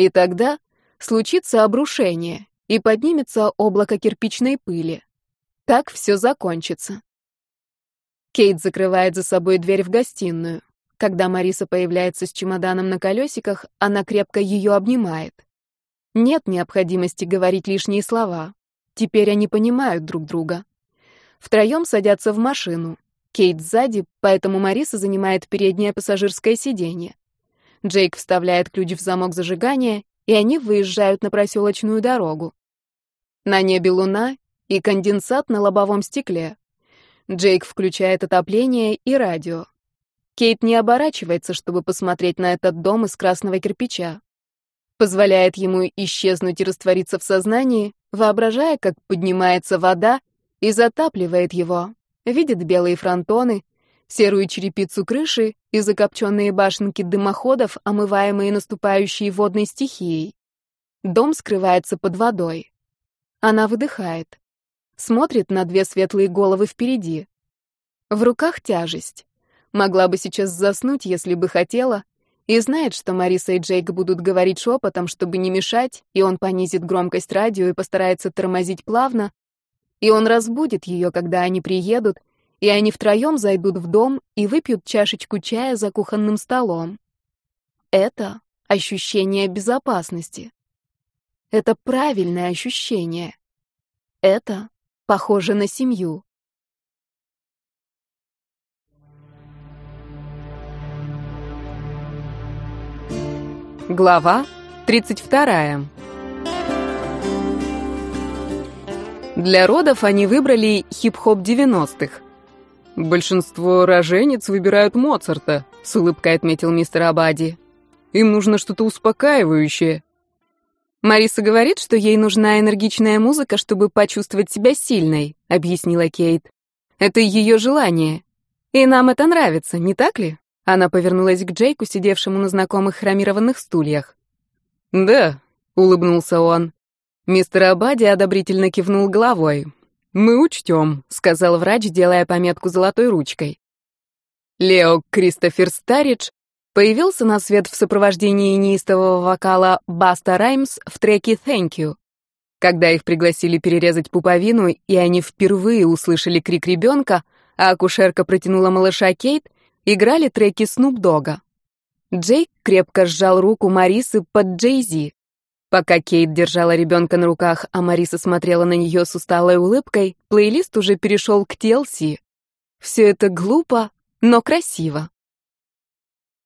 И тогда случится обрушение, и поднимется облако кирпичной пыли. Так все закончится. Кейт закрывает за собой дверь в гостиную. Когда Мариса появляется с чемоданом на колесиках, она крепко ее обнимает. Нет необходимости говорить лишние слова. Теперь они понимают друг друга. Втроем садятся в машину. Кейт сзади, поэтому Мариса занимает переднее пассажирское сиденье. Джейк вставляет ключ в замок зажигания, и они выезжают на проселочную дорогу. На небе луна и конденсат на лобовом стекле. Джейк включает отопление и радио. Кейт не оборачивается, чтобы посмотреть на этот дом из красного кирпича. Позволяет ему исчезнуть и раствориться в сознании, воображая, как поднимается вода и затапливает его. Видит белые фронтоны, серую черепицу крыши и закопченные башенки дымоходов, омываемые наступающей водной стихией. Дом скрывается под водой. Она выдыхает. Смотрит на две светлые головы впереди. В руках тяжесть. Могла бы сейчас заснуть, если бы хотела, и знает, что Мариса и Джейк будут говорить шепотом, чтобы не мешать, и он понизит громкость радио и постарается тормозить плавно, и он разбудит ее, когда они приедут, и они втроем зайдут в дом и выпьют чашечку чая за кухонным столом. Это ощущение безопасности. Это правильное ощущение. Это похоже на семью. Глава 32. Для родов они выбрали хип-хоп 90-х. «Большинство роженец выбирают Моцарта», — с улыбкой отметил мистер Абади. «Им нужно что-то успокаивающее». «Мариса говорит, что ей нужна энергичная музыка, чтобы почувствовать себя сильной», — объяснила Кейт. «Это ее желание. И нам это нравится, не так ли?» Она повернулась к Джейку, сидевшему на знакомых хромированных стульях. «Да», — улыбнулся он. Мистер Абади одобрительно кивнул головой. «Мы учтем», — сказал врач, делая пометку золотой ручкой. Лео Кристофер Старидж появился на свет в сопровождении неистового вокала Баста Раймс в треке «Thank you». Когда их пригласили перерезать пуповину, и они впервые услышали крик ребенка, а акушерка протянула малыша Кейт — играли треки Снуп Дога. Джейк крепко сжал руку Марисы под Джей-Зи. Пока Кейт держала ребенка на руках, а Мариса смотрела на нее с усталой улыбкой, плейлист уже перешел к TLC. Все это глупо, но красиво.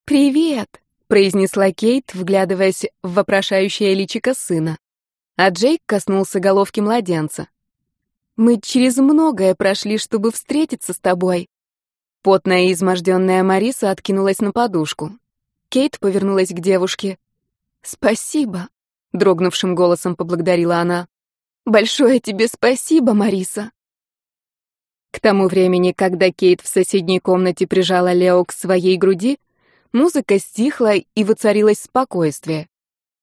«Привет», — произнесла Кейт, вглядываясь в вопрошающее личико сына. А Джейк коснулся головки младенца. «Мы через многое прошли, чтобы встретиться с тобой. Потная и изможденная Мариса откинулась на подушку. Кейт повернулась к девушке. «Спасибо», — дрогнувшим голосом поблагодарила она. «Большое тебе спасибо, Мариса». К тому времени, когда Кейт в соседней комнате прижала Лео к своей груди, музыка стихла и воцарилось спокойствие.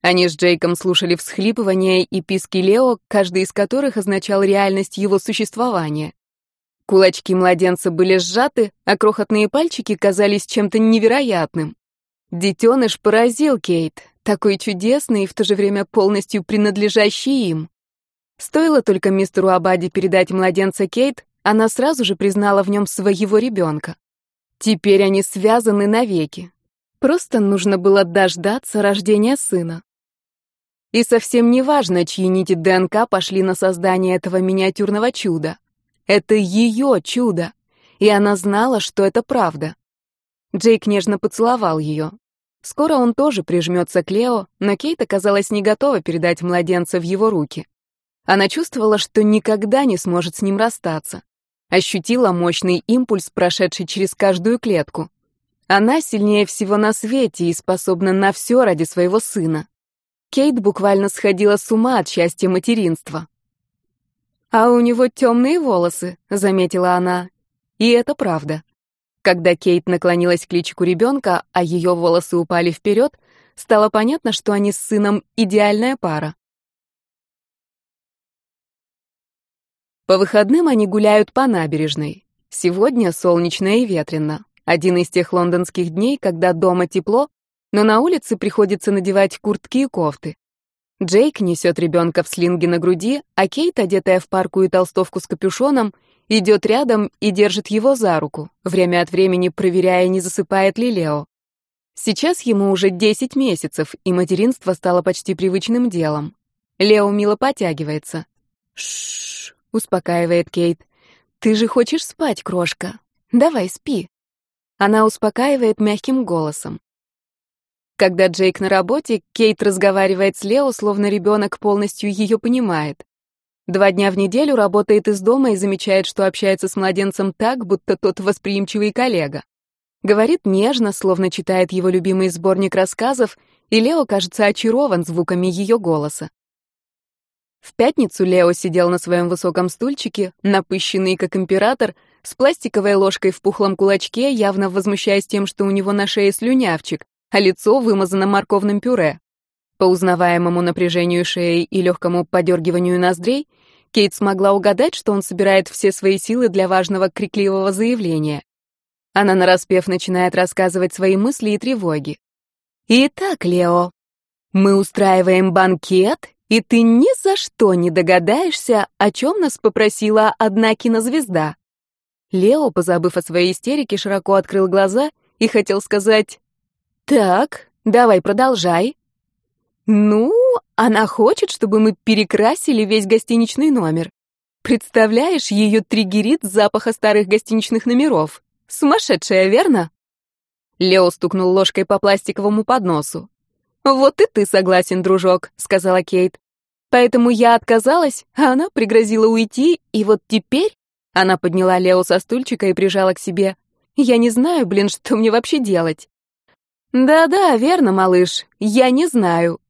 Они с Джейком слушали всхлипывания и писки Лео, каждый из которых означал реальность его существования. Кулачки младенца были сжаты, а крохотные пальчики казались чем-то невероятным. Детеныш поразил Кейт, такой чудесный и в то же время полностью принадлежащий им. Стоило только мистеру Абади передать младенца Кейт, она сразу же признала в нем своего ребенка. Теперь они связаны навеки. Просто нужно было дождаться рождения сына. И совсем не важно, чьи нити ДНК пошли на создание этого миниатюрного чуда. Это ее чудо, и она знала, что это правда. Джейк нежно поцеловал ее. Скоро он тоже прижмется к Лео, но Кейт оказалась не готова передать младенца в его руки. Она чувствовала, что никогда не сможет с ним расстаться. Ощутила мощный импульс, прошедший через каждую клетку. Она сильнее всего на свете и способна на все ради своего сына. Кейт буквально сходила с ума от счастья материнства. «А у него темные волосы», — заметила она. И это правда. Когда Кейт наклонилась к личику ребенка, а ее волосы упали вперед, стало понятно, что они с сыном идеальная пара. По выходным они гуляют по набережной. Сегодня солнечно и ветрено. Один из тех лондонских дней, когда дома тепло, но на улице приходится надевать куртки и кофты. Джейк несет ребенка в слинге на груди, а Кейт, одетая в парку и толстовку с капюшоном, идет рядом и держит его за руку, время от времени проверяя, не засыпает ли Лео. Сейчас ему уже 10 месяцев, и материнство стало почти привычным делом. Лео мило потягивается. «Шш», — успокаивает Кейт. «Ты же хочешь спать, крошка? Давай, спи». Она успокаивает мягким голосом. Когда Джейк на работе, Кейт разговаривает с Лео, словно ребенок полностью ее понимает. Два дня в неделю работает из дома и замечает, что общается с младенцем так, будто тот восприимчивый коллега. Говорит нежно, словно читает его любимый сборник рассказов, и Лео кажется очарован звуками ее голоса. В пятницу Лео сидел на своем высоком стульчике, напыщенный как император, с пластиковой ложкой в пухлом кулачке, явно возмущаясь тем, что у него на шее слюнявчик, а лицо вымазано морковным пюре. По узнаваемому напряжению шеи и легкому подергиванию ноздрей, Кейт смогла угадать, что он собирает все свои силы для важного крикливого заявления. Она нараспев начинает рассказывать свои мысли и тревоги. «Итак, Лео, мы устраиваем банкет, и ты ни за что не догадаешься, о чем нас попросила одна кинозвезда». Лео, позабыв о своей истерике, широко открыл глаза и хотел сказать «Так, давай продолжай». «Ну, она хочет, чтобы мы перекрасили весь гостиничный номер. Представляешь, ее триггерит запаха старых гостиничных номеров. Сумасшедшая, верно?» Лео стукнул ложкой по пластиковому подносу. «Вот и ты согласен, дружок», — сказала Кейт. «Поэтому я отказалась, а она пригрозила уйти, и вот теперь...» Она подняла Лео со стульчика и прижала к себе. «Я не знаю, блин, что мне вообще делать». «Да-да, верно, малыш, я не знаю.